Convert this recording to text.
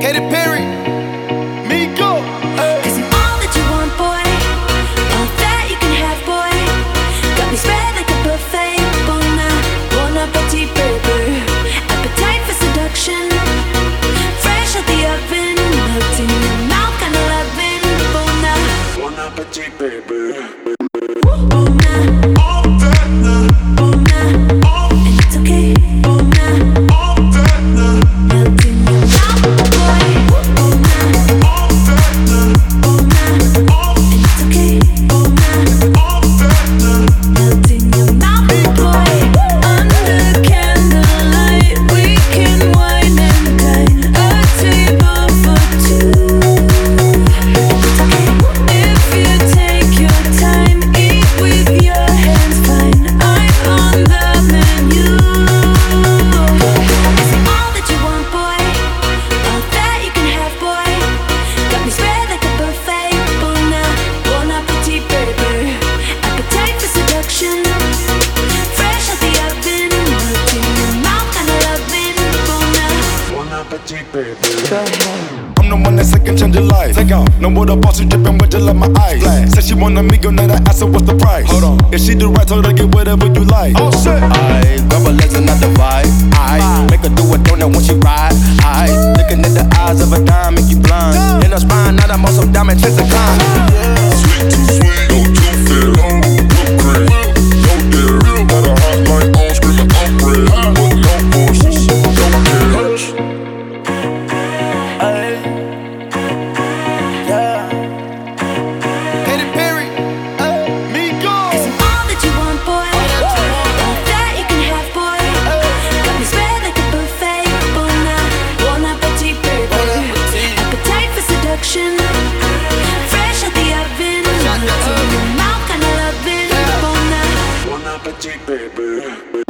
Katy Perry. I'm the one that second change your life. Take off. No more the boss, you dripping with just like my eyes. Said she want a go now I asked her what's the price. Hold on. If she the right, told her get whatever you like. Oh shit. I grab her legs and I divide. I make her do a donut when she ride. I looking at the eyes of a dime, make you blind. In her spine, now I'm on some diamond chicks to climb. Sweet too sweet, no too fit. Appetit, baby.